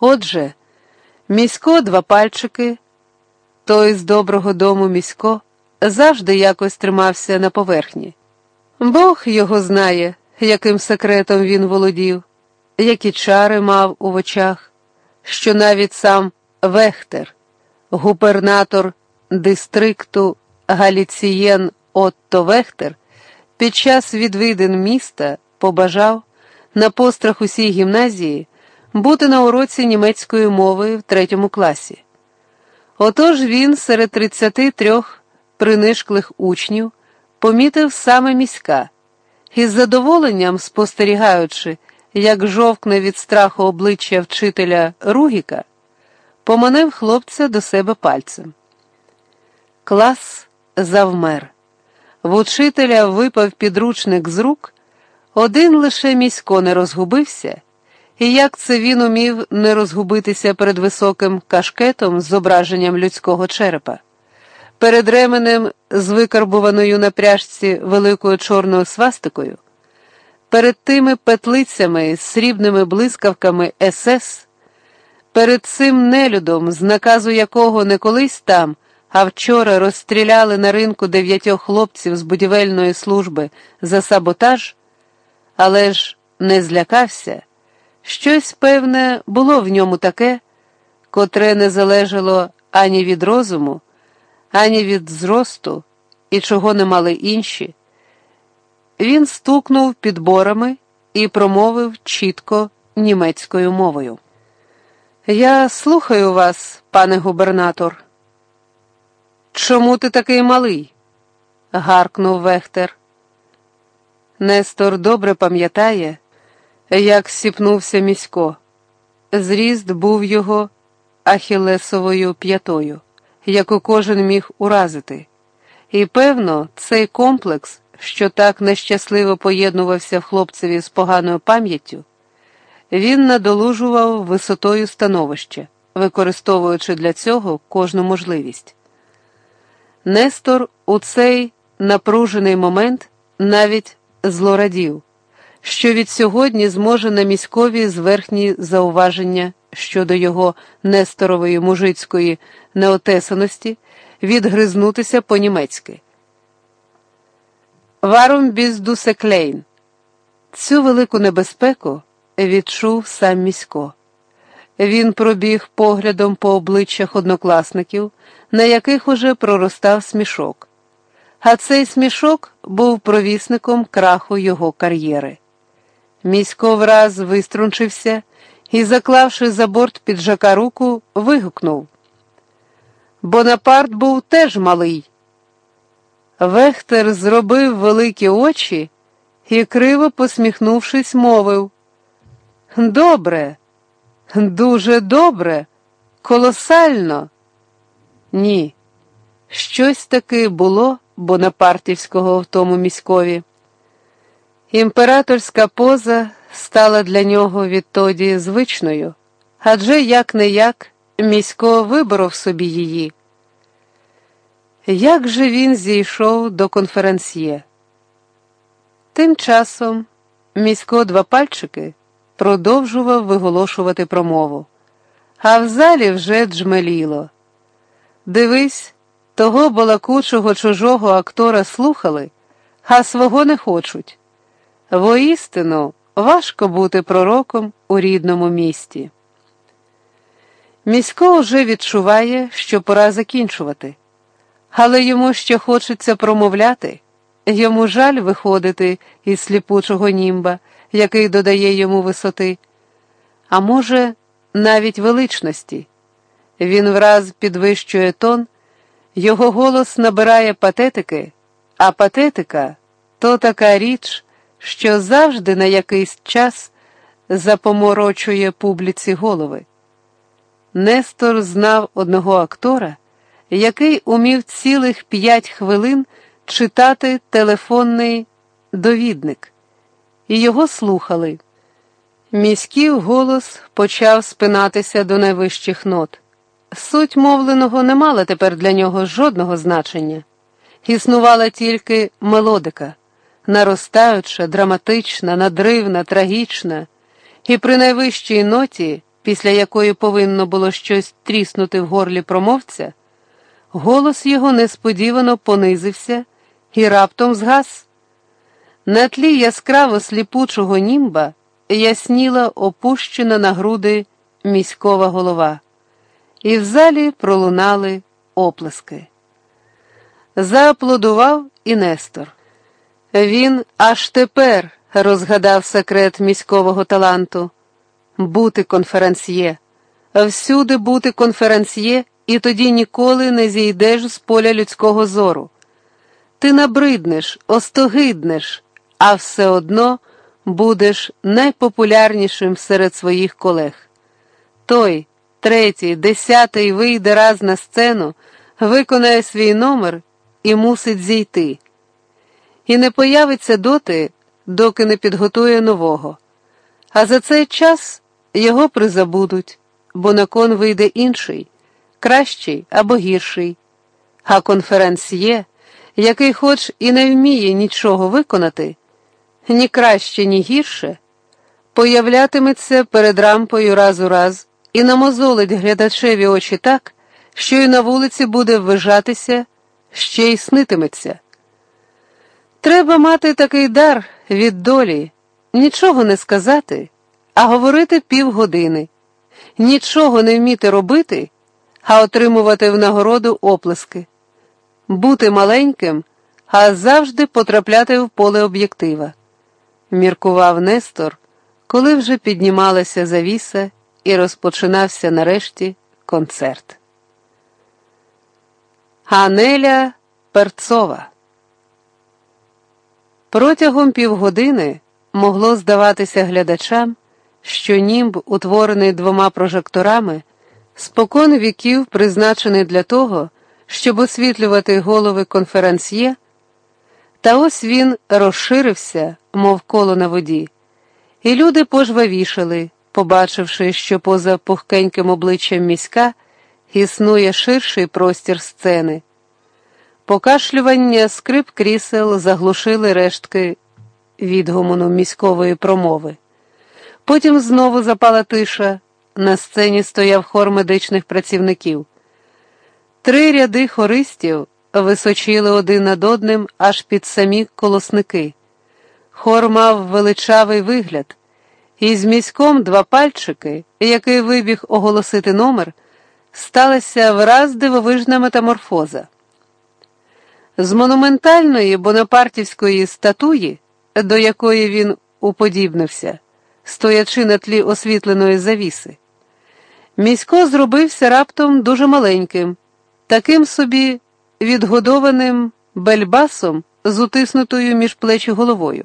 Отже, місько два пальчики, той з доброго дому місько завжди якось тримався на поверхні. Бог його знає, яким секретом він володів, які чари мав у очах, що навіть сам Вехтер, губернатор дистрикту Галіцієн Отто Вехтер, під час відвідин міста побажав на пострах усій гімназії бути на уроці німецької мови в третьому класі. Отож він серед 33 принишклих учнів помітив саме міська і з задоволенням спостерігаючи, як жовкне від страху обличчя вчителя Ругіка, поманив хлопця до себе пальцем. Клас завмер. В учителя випав підручник з рук, один лише місько не розгубився, і як це він умів не розгубитися перед високим кашкетом з зображенням людського черепа, перед ременем з викарбуваною на пряжці великою чорною свастикою, перед тими петлицями з срібними блискавками СС, перед цим нелюдом, з наказу якого не колись там а вчора розстріляли на ринку дев'ятьох хлопців з будівельної служби за саботаж, але ж не злякався. Щось, певне, було в ньому таке, котре не залежало ані від розуму, ані від зросту, і чого не мали інші. Він стукнув підборами і промовив чітко німецькою мовою. Я слухаю вас, пане губернатор. Чому ти такий малий? гаркнув Вехтер. Нестор добре пам'ятає, як сіпнувся місько. Зріст був його ахілесовою п'ятою, яку кожен міг уразити. І, певно, цей комплекс, що так нещасливо поєднувався в хлопцеві з поганою пам'яттю, він надолужував висотою становища, використовуючи для цього кожну можливість. Нестор у цей напружений момент навіть злорадів, що від сьогодні зможе на міськові зверхні зауваження щодо його Несторової мужицької неотесаності відгризнутися по-німецьки. Варум біздусеклейн. Цю велику небезпеку відчув сам місько. Він пробіг поглядом по обличчях однокласників, на яких уже проростав смішок. А цей смішок був провісником краху його кар'єри. Місько враз виструнчився і, заклавши за борт піджака руку, вигукнув. Бонапарт був теж малий. Вехтер зробив великі очі і, криво посміхнувшись, мовив Добре. Дуже добре, колосально. Ні, щось таки було бонапартівського в тому міськові. Імператорська поза стала для нього відтоді звичною, адже як не як місько виборов собі її. Як же він зійшов до конференсьє? Тим часом місько два пальчики продовжував виголошувати промову. А в залі вже джмеліло. Дивись, того балакучого чужого актора слухали, а свого не хочуть. Воістину важко бути пророком у рідному місті. Місько вже відчуває, що пора закінчувати, але йому ще хочеться промовляти, йому жаль виходити із сліпучого німба який додає йому висоти, а може, навіть величності. Він враз підвищує тон, його голос набирає патетики, а патетика то така річ, що завжди на якийсь час запоморочує публіці голови. Нестор знав одного актора, який умів цілих п'ять хвилин читати телефонний довідник і його слухали. Міський голос почав спинатися до найвищих нот. Суть мовленого не мала тепер для нього жодного значення. Існувала тільки мелодика, наростаюча, драматична, надривна, трагічна, і при найвищій ноті після якої повинно було щось тріснути в горлі промовця, голос його несподівано понизився і раптом згас. На тлі яскраво сліпучого німба ясніла опущена на груди міськова голова, і в залі пролунали оплески. Зааплодував і Нестор. Він аж тепер розгадав секрет міського таланту бути конференсьє, всюди бути конференсьє, і тоді ніколи не зійдеш з поля людського зору. Ти набриднеш, остогиднеш, а все одно будеш найпопулярнішим серед своїх колег. Той, третій, десятий вийде раз на сцену, виконає свій номер і мусить зійти. І не появиться доти, доки не підготує нового. А за цей час його призабудуть, бо на кон вийде інший, кращий або гірший. А конференсьє, який хоч і не вміє нічого виконати, ні краще, ні гірше, появлятиметься перед рампою раз у раз і намозолить глядачеві очі так, що й на вулиці буде ввижатися, ще й снитиметься. Треба мати такий дар від долі, нічого не сказати, а говорити півгодини, нічого не вміти робити, а отримувати в нагороду оплески, бути маленьким, а завжди потрапляти в поле об'єктива, міркував Нестор, коли вже піднімалася завіса і розпочинався нарешті концерт. Анеля Перцова Протягом півгодини могло здаватися глядачам, що німб, утворений двома прожекторами, спокон віків призначений для того, щоб освітлювати голови конференсьє, та ось він розширився, мов коло на воді, і люди пожвавішали, побачивши, що поза пухкеньким обличчям міська існує ширший простір сцени. Покашлювання скрип крісел заглушили рештки відгомону міськової промови. Потім знову запала тиша. На сцені стояв хор медичних працівників. Три ряди хористів височили один над одним аж під самі колосники. Хор мав величавий вигляд, і з міськом два пальчики, який вибіг оголосити номер, сталася враз дивовижна метаморфоза. З монументальної бонапартівської статуї, до якої він уподібнився, стоячи на тлі освітленої завіси, місько зробився раптом дуже маленьким, таким собі відгодованим бельбасом з утиснутою між плечі головою.